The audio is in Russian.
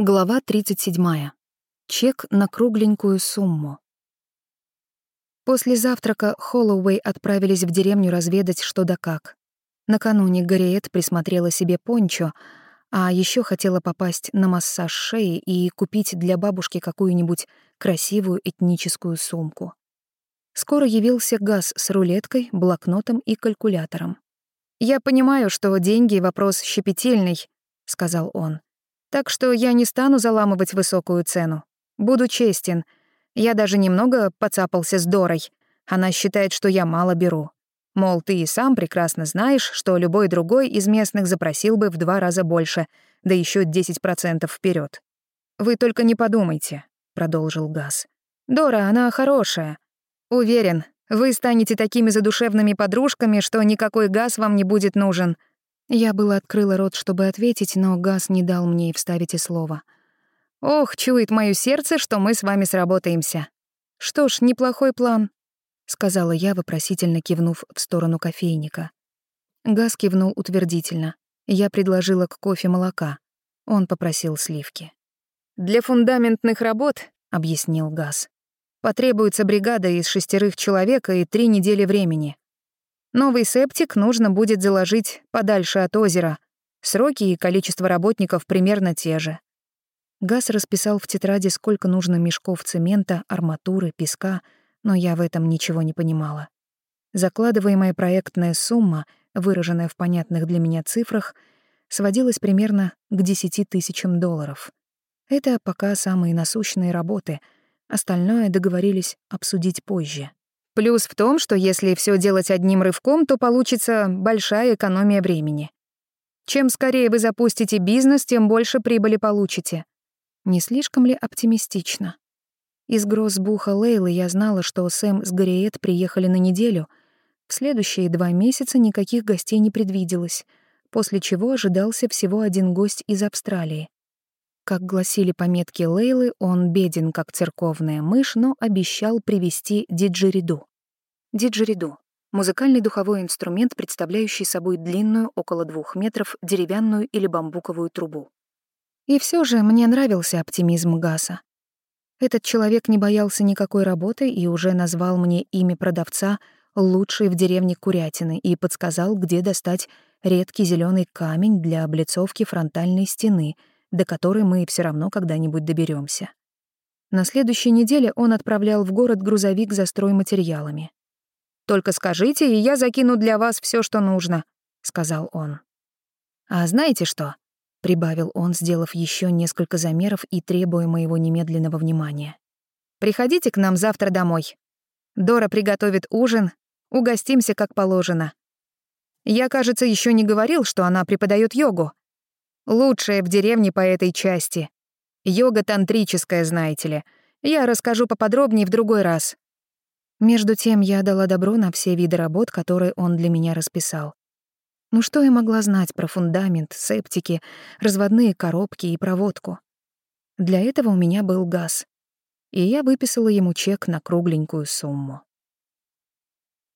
Глава 37. Чек на кругленькую сумму. После завтрака Холлоуэй отправились в деревню разведать, что да как. Накануне Гарриет присмотрела себе пончо, а еще хотела попасть на массаж шеи и купить для бабушки какую-нибудь красивую этническую сумку. Скоро явился Газ с рулеткой, блокнотом и калькулятором. «Я понимаю, что деньги — вопрос щепетильный», — сказал он. Так что я не стану заламывать высокую цену. Буду честен. Я даже немного поцапался с Дорой. Она считает, что я мало беру. Мол, ты и сам прекрасно знаешь, что любой другой из местных запросил бы в два раза больше, да еще 10% вперед. «Вы только не подумайте», — продолжил Газ. «Дора, она хорошая. Уверен, вы станете такими задушевными подружками, что никакой газ вам не будет нужен. Я было открыла рот, чтобы ответить, но Газ не дал мне и вставить и слова. «Ох, чует моё сердце, что мы с вами сработаемся. Что ж, неплохой план», — сказала я, вопросительно кивнув в сторону кофейника. Газ кивнул утвердительно. Я предложила к кофе молока. Он попросил сливки. «Для фундаментных работ», — объяснил Газ, «потребуется бригада из шестерых человек и три недели времени. Новый септик нужно будет заложить подальше от озера. Сроки и количество работников примерно те же. Газ расписал в тетради, сколько нужно мешков цемента, арматуры, песка, но я в этом ничего не понимала. Закладываемая проектная сумма, выраженная в понятных для меня цифрах, сводилась примерно к 10 тысячам долларов. Это пока самые насущные работы, остальное договорились обсудить позже. Плюс в том, что если все делать одним рывком, то получится большая экономия времени. Чем скорее вы запустите бизнес, тем больше прибыли получите. Не слишком ли оптимистично? Из грозбуха Лейлы я знала, что Сэм с Гарриет приехали на неделю. В следующие два месяца никаких гостей не предвиделось, после чего ожидался всего один гость из Австралии. Как гласили пометки Лейлы, он беден, как церковная мышь, но обещал привести диджериду. Диджериду — музыкальный духовой инструмент, представляющий собой длинную, около двух метров, деревянную или бамбуковую трубу. И все же мне нравился оптимизм Гаса. Этот человек не боялся никакой работы и уже назвал мне имя продавца лучшей в деревне курятины и подсказал, где достать редкий зеленый камень для облицовки фронтальной стены — до которой мы все равно когда-нибудь доберемся. На следующей неделе он отправлял в город грузовик за стройматериалами. «Только скажите, и я закину для вас все, что нужно», — сказал он. «А знаете что?» — прибавил он, сделав еще несколько замеров и требуя моего немедленного внимания. «Приходите к нам завтра домой. Дора приготовит ужин, угостимся как положено. Я, кажется, еще не говорил, что она преподает йогу. Лучшая в деревне по этой части. Йога тантрическая, знаете ли. Я расскажу поподробнее в другой раз. Между тем я дала добро на все виды работ, которые он для меня расписал. Ну что я могла знать про фундамент, септики, разводные коробки и проводку? Для этого у меня был газ. И я выписала ему чек на кругленькую сумму.